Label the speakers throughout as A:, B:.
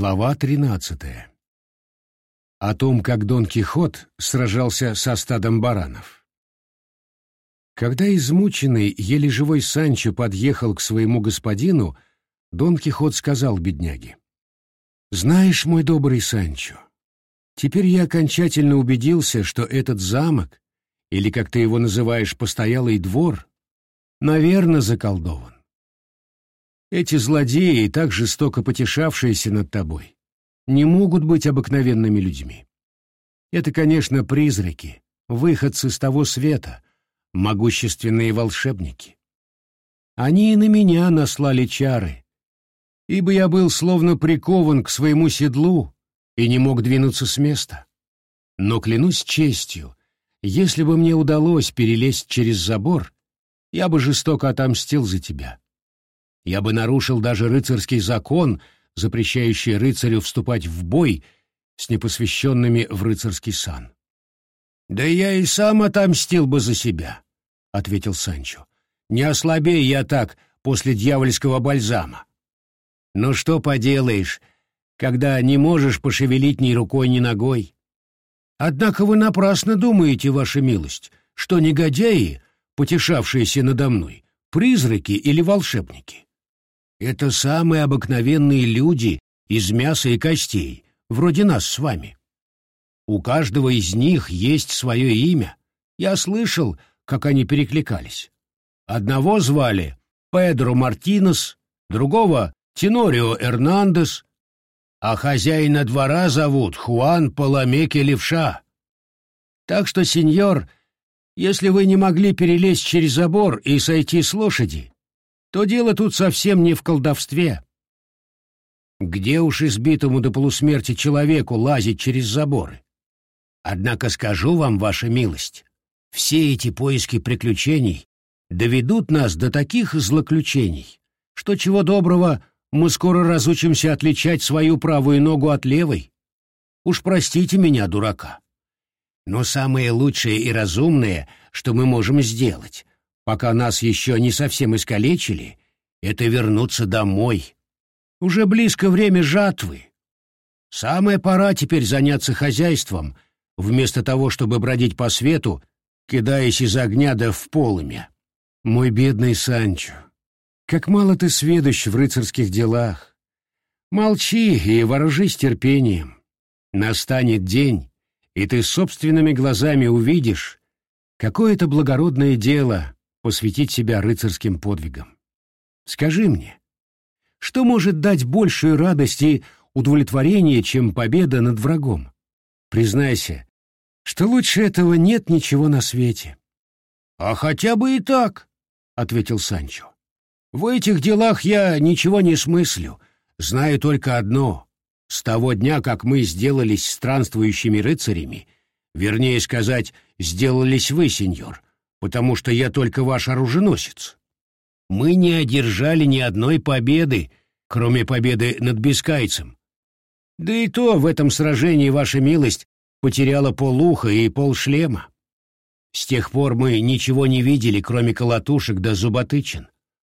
A: Глава 13. О том, как Дон Кихот сражался со стадом баранов. Когда измученный, еле живой Санчо подъехал к своему господину, Дон Кихот сказал бедняге. «Знаешь, мой добрый Санчо, теперь я окончательно убедился, что этот замок, или, как ты его называешь, постоялый двор, наверное, заколдован. Эти злодеи, так жестоко потешавшиеся над тобой, не могут быть обыкновенными людьми. Это, конечно, призраки, выходцы с того света, могущественные волшебники. Они и на меня наслали чары, ибо я был словно прикован к своему седлу и не мог двинуться с места. Но клянусь честью, если бы мне удалось перелезть через забор, я бы жестоко отомстил за тебя. Я бы нарушил даже рыцарский закон, запрещающий рыцарю вступать в бой с непосвященными в рыцарский сан. «Да я и сам отомстил бы за себя», — ответил Санчо. «Не ослабей я так после дьявольского бальзама». «Но что поделаешь, когда не можешь пошевелить ни рукой, ни ногой?» «Однако вы напрасно думаете, ваша милость, что негодяи, потешавшиеся надо мной, призраки или волшебники. Это самые обыкновенные люди из мяса и костей, вроде нас с вами. У каждого из них есть свое имя. Я слышал, как они перекликались. Одного звали Педро Мартинес, другого — Тенорио Эрнандес, а хозяина двора зовут Хуан Паламеке Левша. Так что, сеньор, если вы не могли перелезть через забор и сойти с лошади, то дело тут совсем не в колдовстве. Где уж избитому до полусмерти человеку лазить через заборы? Однако скажу вам, ваша милость, все эти поиски приключений доведут нас до таких злоключений, что чего доброго мы скоро разучимся отличать свою правую ногу от левой. Уж простите меня, дурака. Но самое лучшее и разумное, что мы можем сделать, пока нас еще не совсем искалечили, это вернуться домой. Уже близко время жатвы. Самая пора теперь заняться хозяйством, вместо того, чтобы бродить по свету, кидаясь из огня да в полымя. Мой бедный Санчо, как мало ты сведущ в рыцарских делах. Молчи и вооружись терпением. Настанет день, и ты собственными глазами увидишь, какое это благородное дело посвятить себя рыцарским подвигам. Скажи мне, что может дать большую радость и удовлетворение, чем победа над врагом? Признайся, что лучше этого нет ничего на свете. — А хотя бы и так, — ответил Санчо. — В этих делах я ничего не смыслю, знаю только одно. С того дня, как мы сделались странствующими рыцарями, вернее сказать, сделались вы, сеньор, потому что я только ваш оруженосец. Мы не одержали ни одной победы, кроме победы над Бескайцем. Да и то в этом сражении ваша милость потеряла полуха и полшлема. С тех пор мы ничего не видели, кроме колотушек да зуботычин.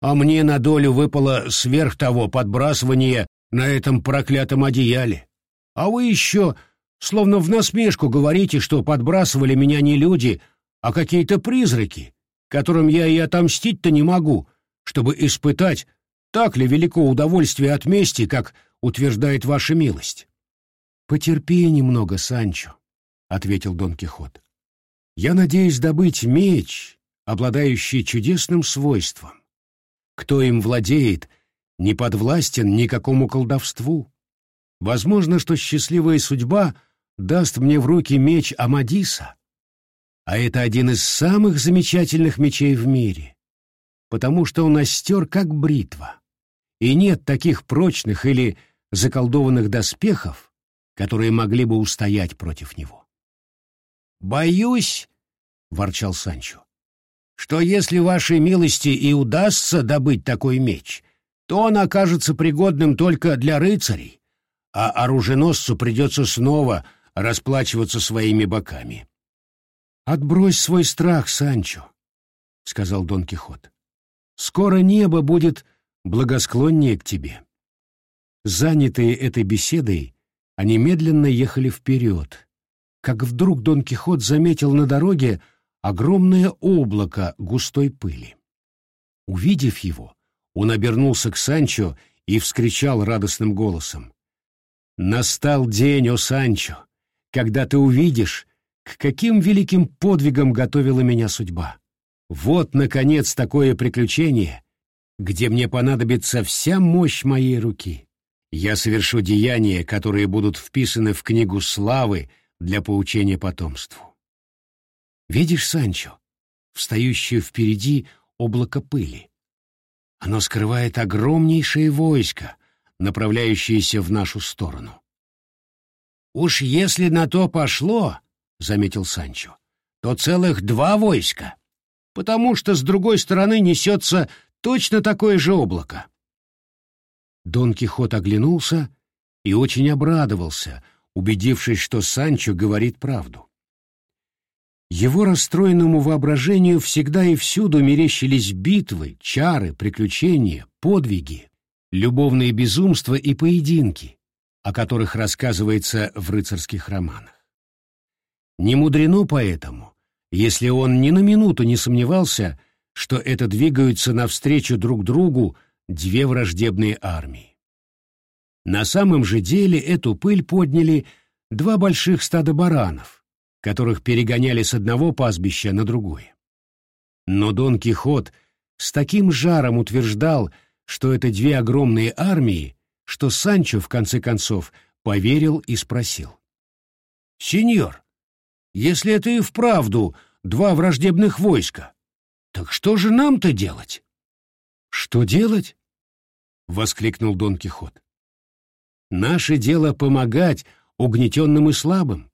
A: А мне на долю выпало сверх того подбрасывание на этом проклятом одеяле. А вы еще, словно в насмешку, говорите, что подбрасывали меня не люди, а какие-то призраки, которым я и отомстить-то не могу, чтобы испытать, так ли велико удовольствие от мести, как утверждает ваша милость. «Потерпи немного, Санчо», — ответил Дон Кихот. «Я надеюсь добыть меч, обладающий чудесным свойством. Кто им владеет, не подвластен никакому колдовству. Возможно, что счастливая судьба даст мне в руки меч Амадиса, а это один из самых замечательных мечей в мире, потому что он остер как бритва, и нет таких прочных или заколдованных доспехов, которые могли бы устоять против него. «Боюсь», — ворчал Санчо, — «что если вашей милости и удастся добыть такой меч, то он окажется пригодным только для рыцарей, а оруженосцу придется снова расплачиваться своими боками». «Отбрось свой страх, Санчо», — сказал Дон Кихот. «Скоро небо будет благосклоннее к тебе». Занятые этой беседой, они медленно ехали вперед, как вдруг Дон Кихот заметил на дороге огромное облако густой пыли. Увидев его, он обернулся к Санчо и вскричал радостным голосом. «Настал день, о Санчо, когда ты увидишь, к каким великим подвигам готовила меня судьба. Вот, наконец, такое приключение, где мне понадобится вся мощь моей руки. Я совершу деяния, которые будут вписаны в книгу славы для поучения потомству. Видишь, Санчо, встающее впереди облако пыли? Оно скрывает огромнейшее войско, направляющееся в нашу сторону. «Уж если на то пошло, — заметил Санчо, — то целых два войска, потому что с другой стороны несется точно такое же облако. Дон Кихот оглянулся и очень обрадовался, убедившись, что Санчо говорит правду. Его расстроенному воображению всегда и всюду мерещились битвы, чары, приключения, подвиги, любовные безумства и поединки, о которых рассказывается в рыцарских романах. Не мудрено поэтому, если он ни на минуту не сомневался, что это двигаются навстречу друг другу две враждебные армии. На самом же деле эту пыль подняли два больших стада баранов, которых перегоняли с одного пастбища на другое. Но Дон Кихот с таким жаром утверждал, что это две огромные армии, что Санчо, в конце концов, поверил и спросил. «Сеньор, если это и вправду два враждебных войска, так что же нам-то делать?» «Что делать?» — воскликнул Дон Кихот. «Наше дело помогать угнетенным и слабым.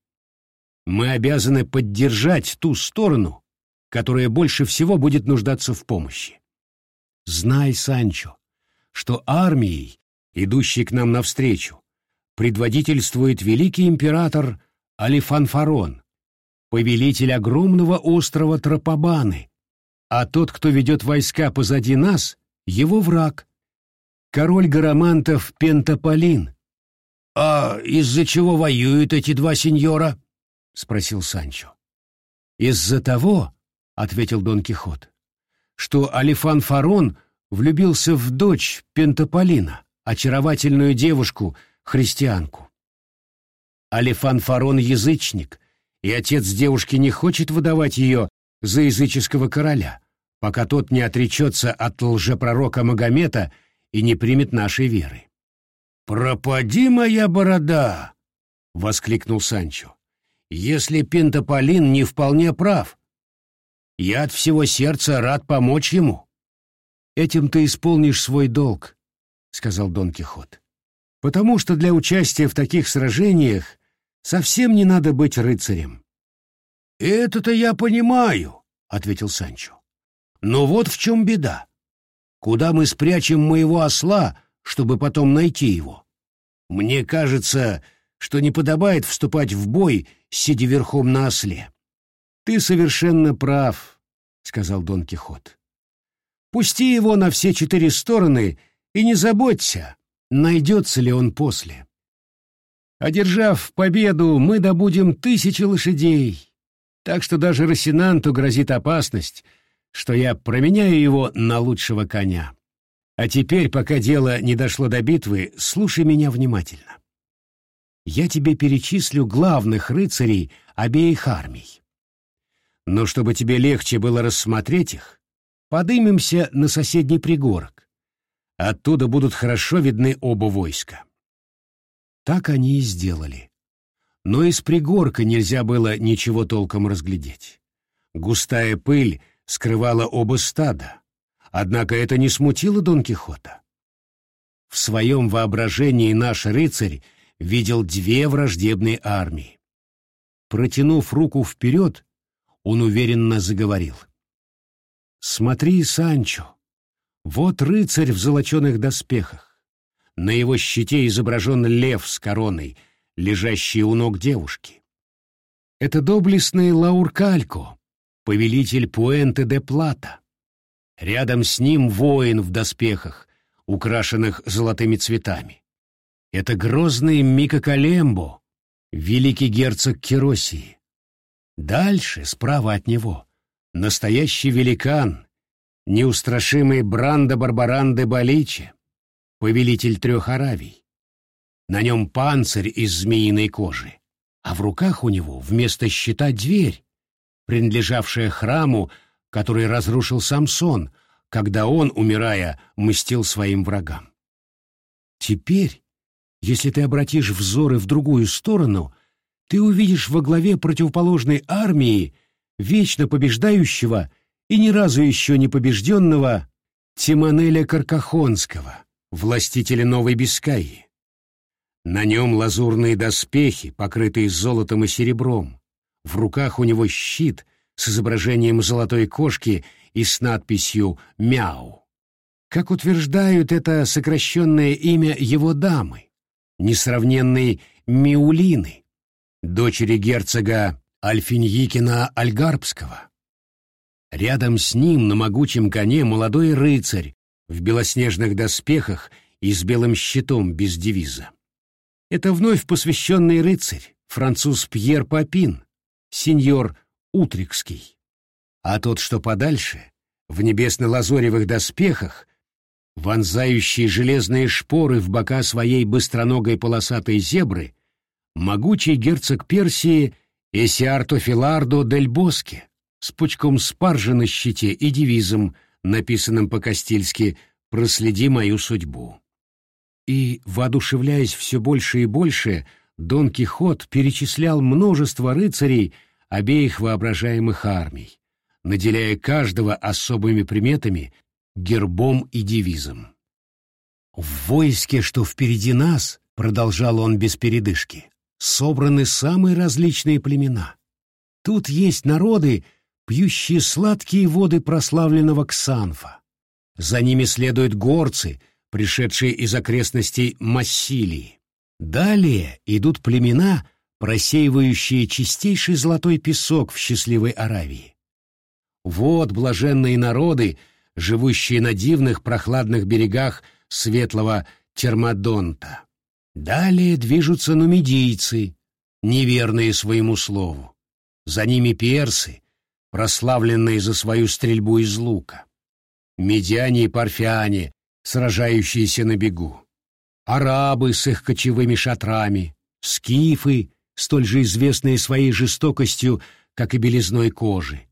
A: Мы обязаны поддержать ту сторону, которая больше всего будет нуждаться в помощи. Знай, Санчо, что армией, идущей к нам навстречу, предводительствует великий император Алифанфарон, повелитель огромного острова Тропобаны, а тот, кто ведет войска позади нас, его враг, король гарамантов Пентаполин. — А из-за чего воюют эти два сеньора? — спросил Санчо. — Из-за того, — ответил Дон Кихот, — что Алифан Фарон влюбился в дочь Пентаполина, очаровательную девушку, христианку. Алифан Фарон — язычник, и отец девушки не хочет выдавать ее за языческого короля, пока тот не отречется от лжепророка Магомета и не примет нашей веры. «Пропади моя борода!» — воскликнул Санчо. «Если Пентаполин не вполне прав, я от всего сердца рад помочь ему». «Этим ты исполнишь свой долг», — сказал Дон Кихот. «Потому что для участия в таких сражениях совсем не надо быть рыцарем».
B: «Это-то я понимаю», — ответил Санчо. «Но вот в чем беда. Куда мы спрячем моего осла, чтобы потом найти его? Мне кажется, что не подобает вступать в бой, сидя верхом на осле».
A: «Ты совершенно прав», — сказал Дон Кихот. «Пусти его на все четыре стороны и не заботься, найдется ли он после. Одержав победу, мы добудем тысячи лошадей, так что даже Росинанту грозит опасность, что я променяю его на лучшего коня. А теперь, пока дело не дошло до битвы, слушай меня внимательно. Я тебе перечислю главных рыцарей обеих армий. Но чтобы тебе легче было рассмотреть их, подымемся на соседний пригорок. Оттуда будут хорошо видны оба войска. Так они и сделали но из пригорка нельзя было ничего толком разглядеть. Густая пыль скрывала оба стада, однако это не смутило Дон Кихота. В своем воображении наш рыцарь видел две враждебные армии. Протянув руку вперед, он уверенно заговорил. «Смотри, Санчо, вот рыцарь в золоченых доспехах. На его щите изображен лев с короной — лежащие у ног девушки. Это доблестный Лауркалько, повелитель Пуэнте де Плата. Рядом с ним воин в доспехах, украшенных золотыми цветами. Это грозный Мика Калембо, великий герцог Киросии. Дальше, справа от него, настоящий великан, неустрашимый Бранда Барбаранде Баличи, повелитель трех Аравий. На нем панцирь из змеиной кожи, а в руках у него вместо щита дверь, принадлежавшая храму, который разрушил Самсон, когда он, умирая, мстил своим врагам. Теперь, если ты обратишь взоры в другую сторону, ты увидишь во главе противоположной армии вечно побеждающего и ни разу еще не побежденного Тимонеля Каркахонского, властителя Новой Бискайи. На нем лазурные доспехи, покрытые золотом и серебром. В руках у него щит с изображением золотой кошки и с надписью «Мяу». Как утверждают это сокращенное имя его дамы, несравненной Миулины, дочери герцога Альфиньикина Альгарбского. Рядом с ним на могучем коне молодой рыцарь в белоснежных доспехах и с белым щитом без девиза. Это вновь посвященный рыцарь, француз Пьер Папин, сеньор Утрикский. А тот, что подальше, в небесно-лазоревых доспехах, вонзающие железные шпоры в бока своей быстроногой полосатой зебры, могучий герцог Персии Эсиарто Филардо дель Боске с пучком спаржи на щите и девизом, написанным по-кастильски «Проследи мою судьбу». И, воодушевляясь все больше и больше, Дон Кихот перечислял множество рыцарей обеих воображаемых армий, наделяя каждого особыми приметами, гербом и девизом. «В войске, что впереди нас, — продолжал он без передышки, — собраны самые различные племена. Тут есть народы, пьющие сладкие воды прославленного Ксанфа. За ними следуют горцы — пришедшие из окрестностей Массилии. Далее идут племена, просеивающие чистейший золотой песок в счастливой Аравии. Вот блаженные народы, живущие на дивных прохладных берегах светлого Термодонта. Далее движутся нумидийцы, неверные своему слову. За ними персы, прославленные за свою стрельбу из лука. Медиане и парфяне, сражающиеся на бегу, арабы с их кочевыми шатрами, скифы, столь же известные своей жестокостью, как и белизной кожи,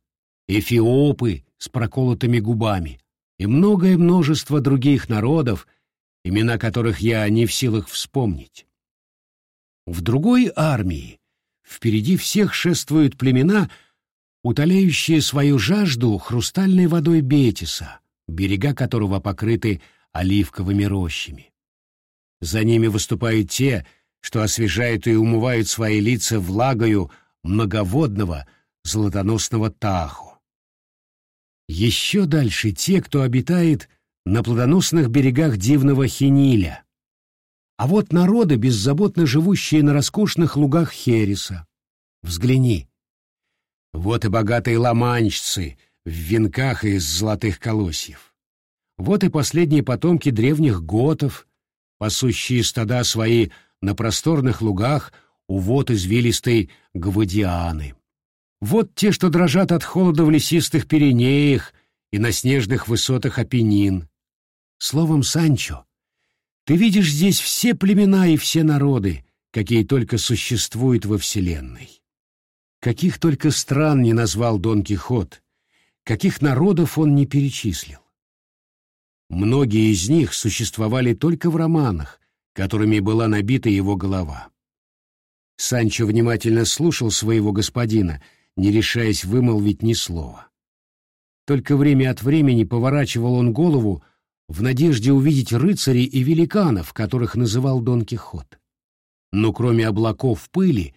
A: эфиопы с проколотыми губами и многое множество других народов, имена которых я не в силах вспомнить. В другой армии впереди всех шествуют племена, утоляющие свою жажду хрустальной водой Бетиса, берега которого покрыты оливковыми рощами. За ними выступают те, что освежают и умывают свои лица влагою многоводного золотоносного Таху. Еще дальше те, кто обитает на плодоносных берегах дивного Хениля. А вот народы, беззаботно живущие на роскошных лугах Хереса. Взгляни. Вот и богатые ламанчцы в венках из золотых колосьев. Вот и последние потомки древних готов, пасущие стада свои на просторных лугах у вод извилистой Гвадианы. Вот те, что дрожат от холода в лесистых Пиренеях и на снежных высотах Апеннин. Словом, Санчо, ты видишь здесь все племена и все народы, какие только существуют во Вселенной. Каких только стран не назвал Дон Кихот, каких народов он не перечислил. Многие из них существовали только в романах, которыми была набита его голова. Санчо внимательно слушал своего господина, не решаясь вымолвить ни слова. Только время от времени поворачивал он голову в надежде увидеть рыцарей и великанов, которых называл Дон Кихот. Но кроме облаков пыли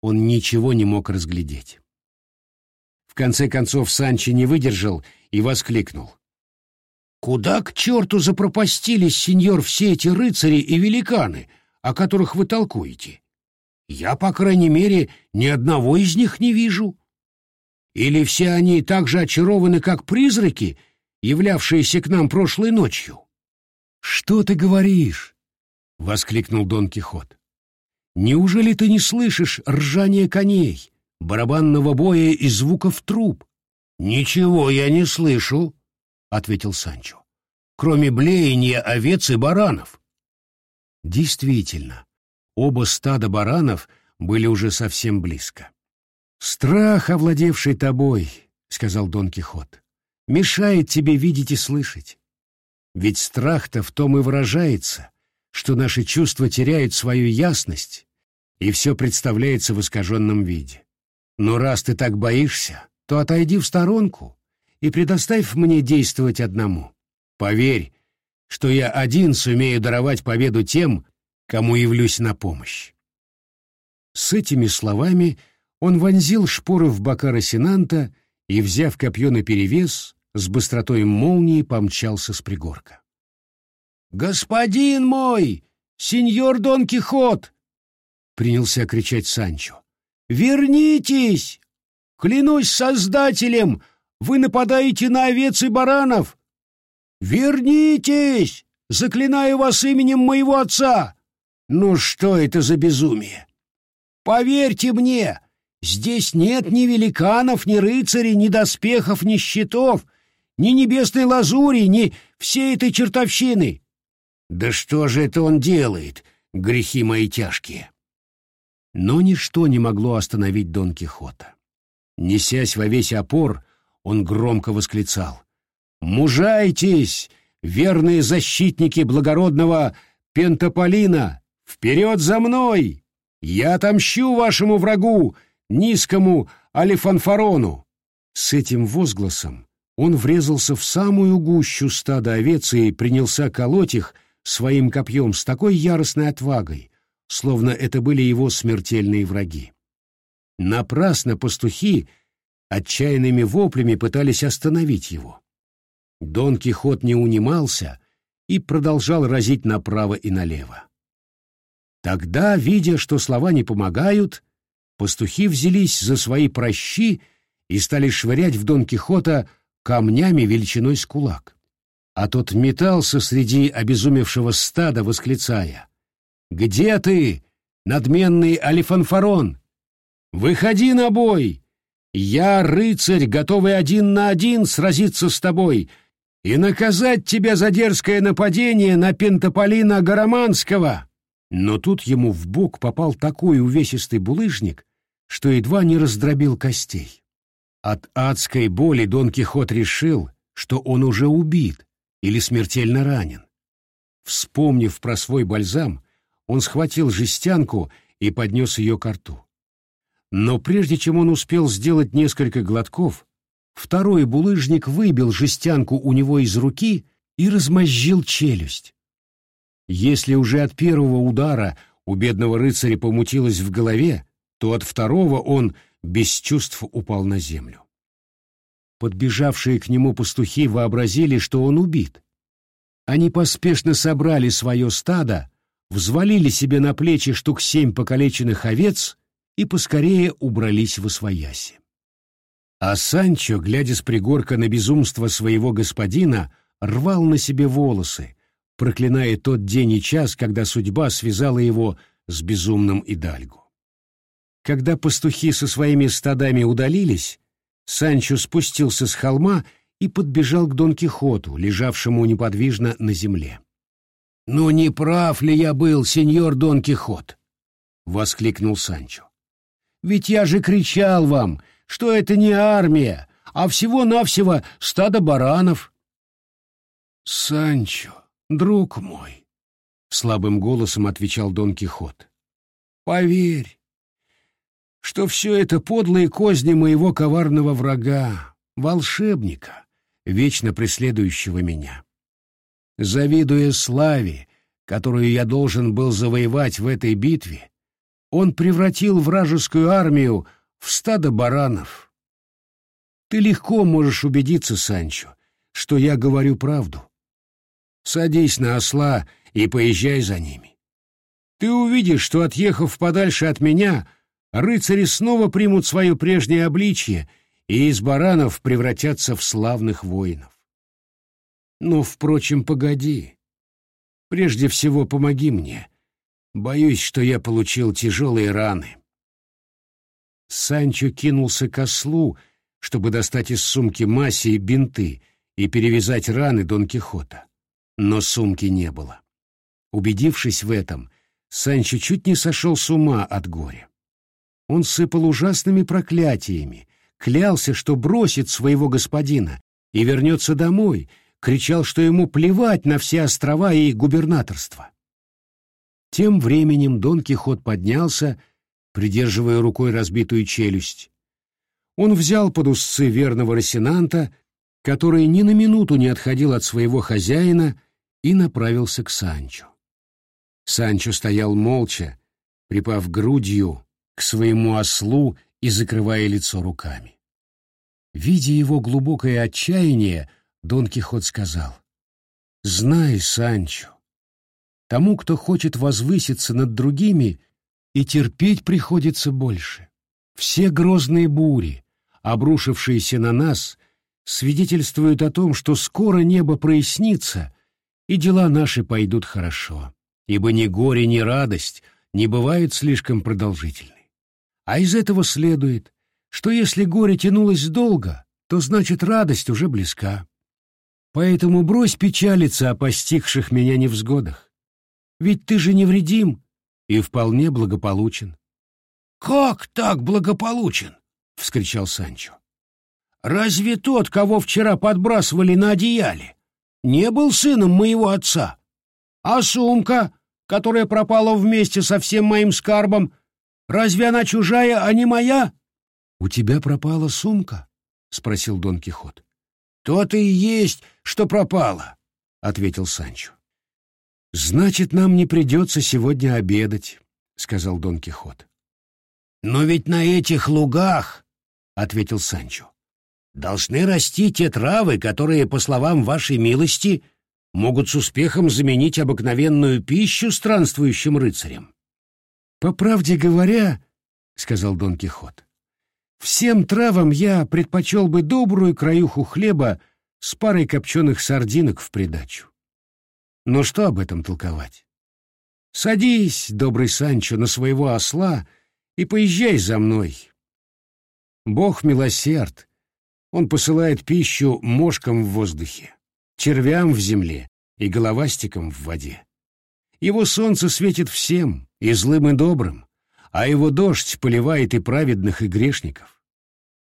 A: он ничего не мог разглядеть. В конце концов Санчо не выдержал и воскликнул. Куда к черту запропастились, сеньор, все эти рыцари и великаны, о которых вы толкуете? Я, по крайней мере, ни одного из них не вижу. Или все они так же очарованы, как призраки, являвшиеся к нам прошлой ночью? Что ты говоришь? воскликнул Дон Кихот. Неужели ты не слышишь ржания коней, барабанного боя и звуков труб?
B: Ничего я не слышу, ответил Санчо, кроме блеяния овец и баранов.
A: Действительно, оба стада баранов были уже совсем близко. Страх, овладевший тобой, сказал Дон Кихот, мешает тебе видеть и слышать. Ведь страх-то в том и выражается, что наши чувства теряют свою ясность, и все представляется в искаженном виде. Но раз ты так боишься, то отойди в сторонку и предоставь мне действовать одному. Поверь, что я один сумею даровать победу тем, кому явлюсь на помощь. С этими словами он вонзил шпоры в бока Росинанта и, взяв копье наперевес, с быстротой молнии помчался с пригорка.
B: «Господин мой! Сеньор Дон Кихот!» — принялся кричать Санчо. «Вернитесь! Клянусь Создателем, вы нападаете на овец и баранов! Вернитесь! Заклинаю вас именем моего отца! Ну что это за безумие? Поверьте мне, здесь нет ни великанов, ни рыцарей, ни доспехов, ни щитов, ни небесной лазури, ни всей этой чертовщины. Да что же это он делает, грехи мои тяжкие?
A: Но ничто не могло остановить Дон Кихота. Несясь во весь опор, он громко восклицал. «Мужайтесь, верные защитники благородного Пентаполина! Вперед за мной! Я отомщу вашему врагу, низкому Алифанфарону!» С этим возгласом он врезался в самую гущу стада овец и принялся колоть их своим копьем с такой яростной отвагой, словно это были его смертельные враги. Напрасно пастухи отчаянными воплями пытались остановить его. Дон Кихот не унимался и продолжал разить направо и налево. Тогда, видя, что слова не помогают, пастухи взялись за свои прощи и стали швырять в Дон Кихота камнями величиной с кулак а тот метался среди обезумевшего стада, восклицая. «Где ты, надменный Алифанфарон? Выходи на бой! Я, рыцарь, готовый один на один сразиться с тобой и наказать тебя за дерзкое нападение на Пентаполина Гараманского!» Но тут ему в бок попал такой увесистый булыжник, что едва не раздробил костей. От адской боли Дон Кихот решил, что он уже убит, или смертельно ранен. Вспомнив про свой бальзам, он схватил жестянку и поднес ее к рту. Но прежде чем он успел сделать несколько глотков, второй булыжник выбил жестянку у него из руки и размозжил челюсть. Если уже от первого удара у бедного рыцаря помутилось в голове, то от второго он без чувств упал на землю. Подбежавшие к нему пастухи вообразили, что он убит. Они поспешно собрали свое стадо, взвалили себе на плечи штук семь покалеченных овец и поскорее убрались в освояси. А Санчо, глядя с пригорка на безумство своего господина, рвал на себе волосы, проклиная тот день и час, когда судьба связала его с безумным Идальго. Когда пастухи со своими стадами удалились, Санчо спустился с холма и подбежал к Дон Кихоту, лежавшему неподвижно на земле. «Ну не прав ли я был, сеньор Дон Кихот?» — воскликнул Санчо. «Ведь я же кричал вам, что это не армия, а всего-навсего стадо баранов». «Санчо, друг мой», — слабым голосом отвечал Дон Кихот, — «поверь, что все это подлые козни моего коварного врага, волшебника, вечно преследующего меня. Завидуя славе, которую я должен был завоевать в этой битве, он превратил вражескую армию в стадо баранов. Ты легко можешь убедиться, Санчо, что я говорю правду. Садись на осла и поезжай за ними. Ты увидишь, что, отъехав подальше от меня, — рыцари снова примут свое прежнее обличье и из баранов превратятся в славных воинов. Но, впрочем, погоди. Прежде всего, помоги мне. Боюсь, что я получил тяжелые раны. Санчо кинулся к ослу, чтобы достать из сумки масси и бинты и перевязать раны Дон Кихота. Но сумки не было. Убедившись в этом, Санчо чуть не сошел с ума от горя. Он сыпал ужасными проклятиями, клялся, что бросит своего господина и вернется домой, кричал, что ему плевать на все острова и губернаторство. Тем временем Дон Кихот поднялся, придерживая рукой разбитую челюсть. Он взял под узцы верного Росинанта, который ни на минуту не отходил от своего хозяина, и направился к Санчо. Санчо стоял молча, припав грудью к своему ослу и закрывая лицо руками. Видя его глубокое отчаяние, Дон Кихот сказал, «Знай, Санчо, тому, кто хочет возвыситься над другими, и терпеть приходится больше. Все грозные бури, обрушившиеся на нас, свидетельствуют о том, что скоро небо прояснится, и дела наши пойдут хорошо, ибо ни горе, ни радость не бывают слишком продолжительны. А из этого следует, что если горе тянулось долго, то значит радость уже близка. Поэтому брось печалиться о постигших меня невзгодах. Ведь ты же невредим и вполне благополучен.
B: — Как так благополучен? — вскричал Санчо. — Разве тот, кого вчера подбрасывали на одеяле, не был сыном моего отца? А сумка, которая пропала вместе со всем моим скарбом, разве она чужая, а не моя?
A: — У тебя пропала сумка? — спросил Дон Кихот.
B: — То-то и есть, что пропала, — ответил Санчо.
A: — Значит, нам не придется сегодня обедать, — сказал Дон Кихот.
B: — Но ведь на этих лугах, — ответил Санчо, — должны расти те травы, которые, по словам вашей милости, могут с успехом заменить обыкновенную пищу странствующим рыцарям.
A: — По правде говоря, — сказал Дон Кихот, — Всем травам я предпочел бы добрую краюху хлеба с парой копченых сардинок в придачу. Но что об этом толковать? Садись, добрый Санчо, на своего осла и поезжай за мной. Бог милосерд. Он посылает пищу мошкам в воздухе, червям в земле и головастикам в воде. Его солнце светит всем, и злым, и добрым, а его дождь поливает и праведных, и грешников.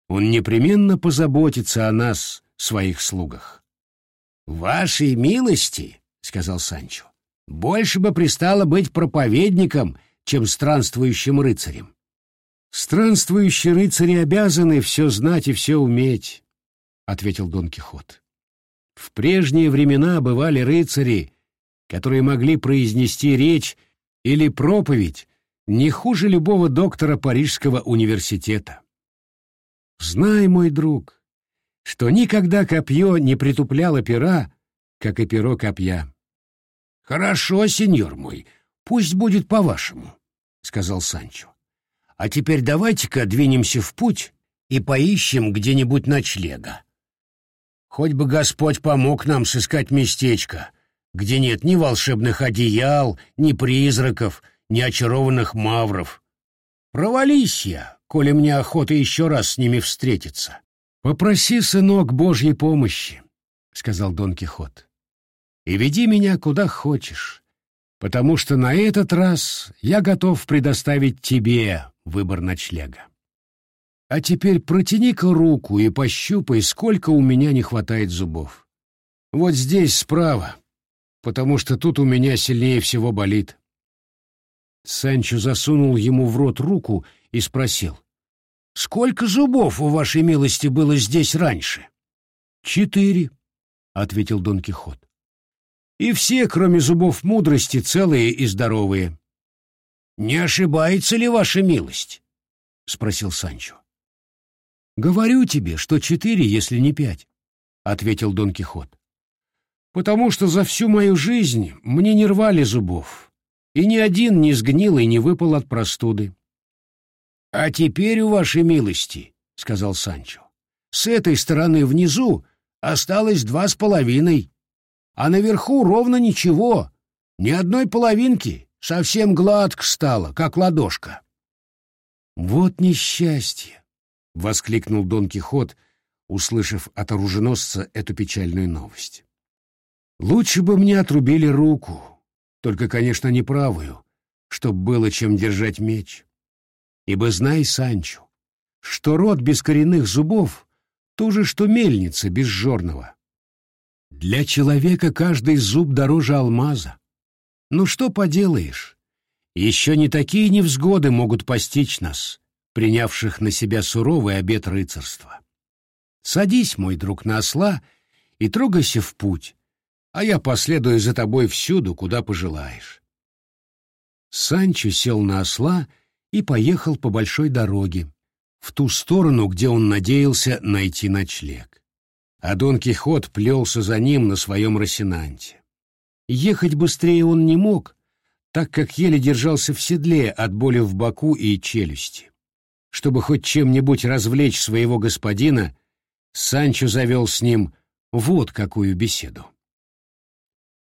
A: Он непременно позаботится о нас, своих слугах.
B: — Вашей милости, — сказал Санчо, — больше бы пристало быть проповедником, чем странствующим рыцарем.
A: — Странствующие рыцари обязаны все знать и все уметь, — ответил Дон Кихот. В прежние времена бывали рыцари, которые могли произнести речь или проповедь не хуже любого доктора Парижского университета. Знай, мой друг, что никогда копье не притупляло пера, как и перо копья.
B: — Хорошо, сеньор мой, пусть будет по-вашему, — сказал Санчо. — А теперь давайте-ка двинемся в путь и поищем где-нибудь ночлега. Хоть бы Господь помог нам сыскать местечко, где нет ни волшебных одеял, ни призраков, неочарованных мавров. Провались я, коли мне охота еще раз с ними встретиться.
A: — Попроси, сынок, Божьей помощи, — сказал Дон Кихот, — и веди меня куда хочешь, потому что на этот раз я готов предоставить тебе выбор ночлега. А теперь протяни-ка руку и пощупай, сколько у меня не хватает зубов. Вот здесь справа, потому что тут у меня сильнее всего болит. Санчо засунул ему в рот руку и спросил. — Сколько зубов у вашей милости было здесь раньше? — Четыре, — ответил Дон Кихот. — И все, кроме зубов мудрости, целые и здоровые.
B: — Не ошибается ли ваша милость? — спросил Санчо.
A: — Говорю тебе, что четыре, если не пять, — ответил Дон Кихот. — Потому что за всю мою жизнь мне не рвали зубов и ни один не сгнил и не выпал от простуды.
B: — А теперь, у вашей милости, — сказал Санчо, — с этой стороны внизу осталось два с половиной, а наверху ровно ничего, Ни одной половинки, совсем гладко стало, как ладошка.
A: «Вот несчастье!» — воскликнул Дон Кихот, услышав от оруженосца эту печальную новость. «Лучше бы мне отрубили руку, только, конечно, не правую, чтоб было чем держать меч. Ибо знай, Санчо, что рот без коренных зубов — то же, что мельница без жорного. Для человека каждый зуб дороже алмаза. Ну что поделаешь, еще не такие невзгоды могут постичь нас, принявших на себя суровый обет рыцарства. Садись, мой друг, на осла и трогайся в путь, а я последую за тобой всюду, куда пожелаешь. Санчо сел на осла и поехал по большой дороге, в ту сторону, где он надеялся найти ночлег. А Дон Кихот плелся за ним на своем росинанте. Ехать быстрее он не мог, так как еле держался в седле от боли в боку и челюсти. Чтобы хоть чем-нибудь развлечь своего господина, Санчо завел с ним вот какую беседу.